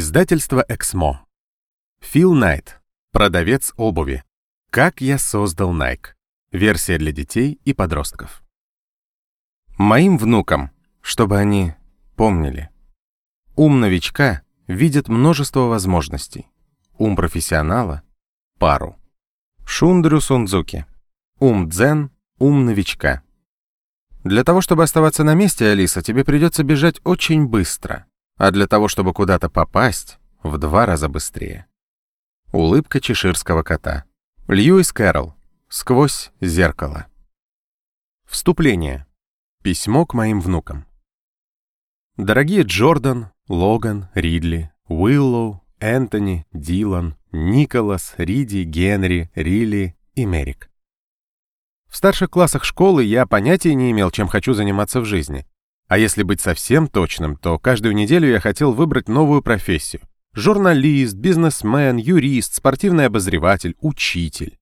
Издательство «Эксмо». Фил Найт. Продавец обуви. Как я создал Nike. Версия для детей и подростков. Моим внукам, чтобы они помнили. Ум новичка видит множество возможностей. Ум профессионала — пару. Шундрю Сунцзуки. Ум дзен, ум новичка. Для того, чтобы оставаться на месте, Алиса, тебе придется бежать очень быстро а для того, чтобы куда-то попасть, в два раза быстрее. Улыбка чеширского кота. Льюис Кэрролл. Сквозь зеркало. Вступление. Письмо к моим внукам. Дорогие Джордан, Логан, Ридли, Уиллоу, Энтони, Дилан, Николас, Риди, Генри, Рилли и Мерик. В старших классах школы я понятия не имел, чем хочу заниматься в жизни. А если быть совсем точным, то каждую неделю я хотел выбрать новую профессию. Журналист, бизнесмен, юрист, спортивный обозреватель, учитель.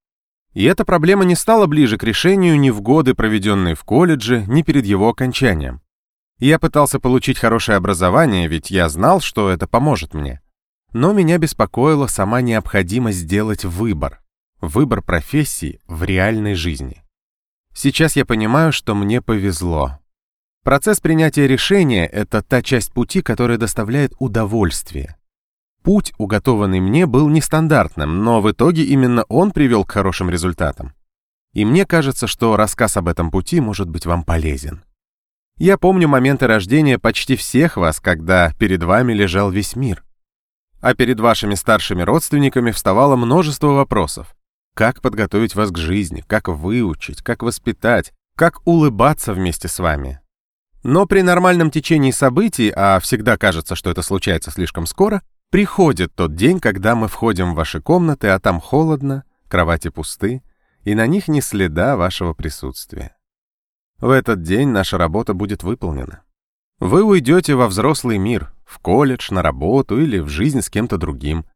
И эта проблема не стала ближе к решению ни в годы, проведенные в колледже, ни перед его окончанием. Я пытался получить хорошее образование, ведь я знал, что это поможет мне. Но меня беспокоила сама необходимость сделать выбор. Выбор профессии в реальной жизни. Сейчас я понимаю, что мне повезло. Процесс принятия решения — это та часть пути, которая доставляет удовольствие. Путь, уготованный мне, был нестандартным, но в итоге именно он привел к хорошим результатам. И мне кажется, что рассказ об этом пути может быть вам полезен. Я помню моменты рождения почти всех вас, когда перед вами лежал весь мир. А перед вашими старшими родственниками вставало множество вопросов. Как подготовить вас к жизни, как выучить, как воспитать, как улыбаться вместе с вами, но при нормальном течении событий, а всегда кажется, что это случается слишком скоро, приходит тот день, когда мы входим в ваши комнаты, а там холодно, кровати пусты, и на них ни следа вашего присутствия. В этот день наша работа будет выполнена. Вы уйдете во взрослый мир, в колледж, на работу или в жизнь с кем-то другим.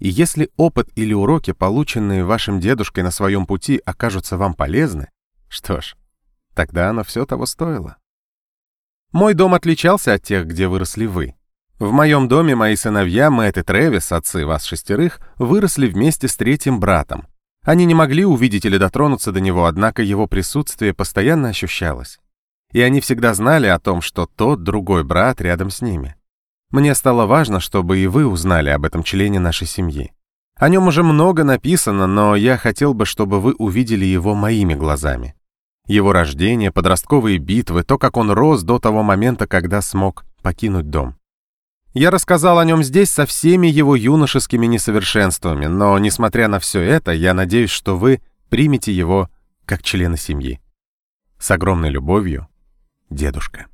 И если опыт или уроки, полученные вашим дедушкой на своем пути, окажутся вам полезны, что ж, тогда оно все того стоило. Мой дом отличался от тех, где выросли вы. В моем доме мои сыновья Мэтт и Трэвис, отцы вас шестерых, выросли вместе с третьим братом. Они не могли увидеть или дотронуться до него, однако его присутствие постоянно ощущалось. И они всегда знали о том, что тот другой брат рядом с ними. Мне стало важно, чтобы и вы узнали об этом члене нашей семьи. О нем уже много написано, но я хотел бы, чтобы вы увидели его моими глазами. Его рождение, подростковые битвы, то, как он рос до того момента, когда смог покинуть дом. Я рассказал о нем здесь со всеми его юношескими несовершенствами, но, несмотря на все это, я надеюсь, что вы примете его как члена семьи. С огромной любовью, дедушка.